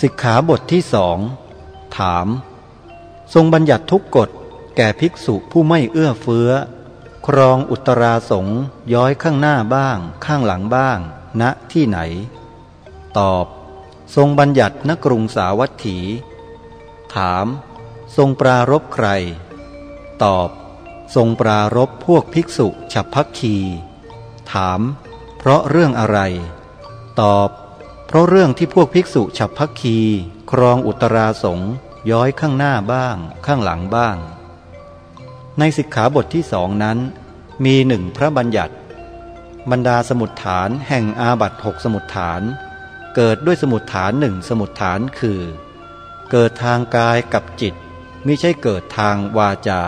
สิกขาบทที่สองถาม ทรงบัญญัติทุกกฎแก่ภิกษุผู้ไม่เอื้อเฟื้อ ครองอุตราสงย้อยข้างหน้าบ้าง ข้างหลังบ้างณที่ไหน ตอบ ทรงบัญญัติณกรุงสาวัตถี ถาม ทรงปรารบใคร ตอบ ทรงปรารบพวกภิกษุฉับพักคี ถาม เพราะเรื่องอะไร ตอบ เพราะเรื่องที่พวกภิกษุฉับพักคี ครองอุตราสงย้อยข้างหน้าบ้าง ข้างหลังบ้าง ในสิกขาบทที่สองนั้น มีหนึ่งพระบัญญัติ บรรดาสมุดฐานแห่งอาบัตหกสมุดฐาน เกิดด้วยสมุดฐานหนึ่งสมุดฐานคือ เกิดทางกายกับจิต ไมิใช่เกิดทางวาจา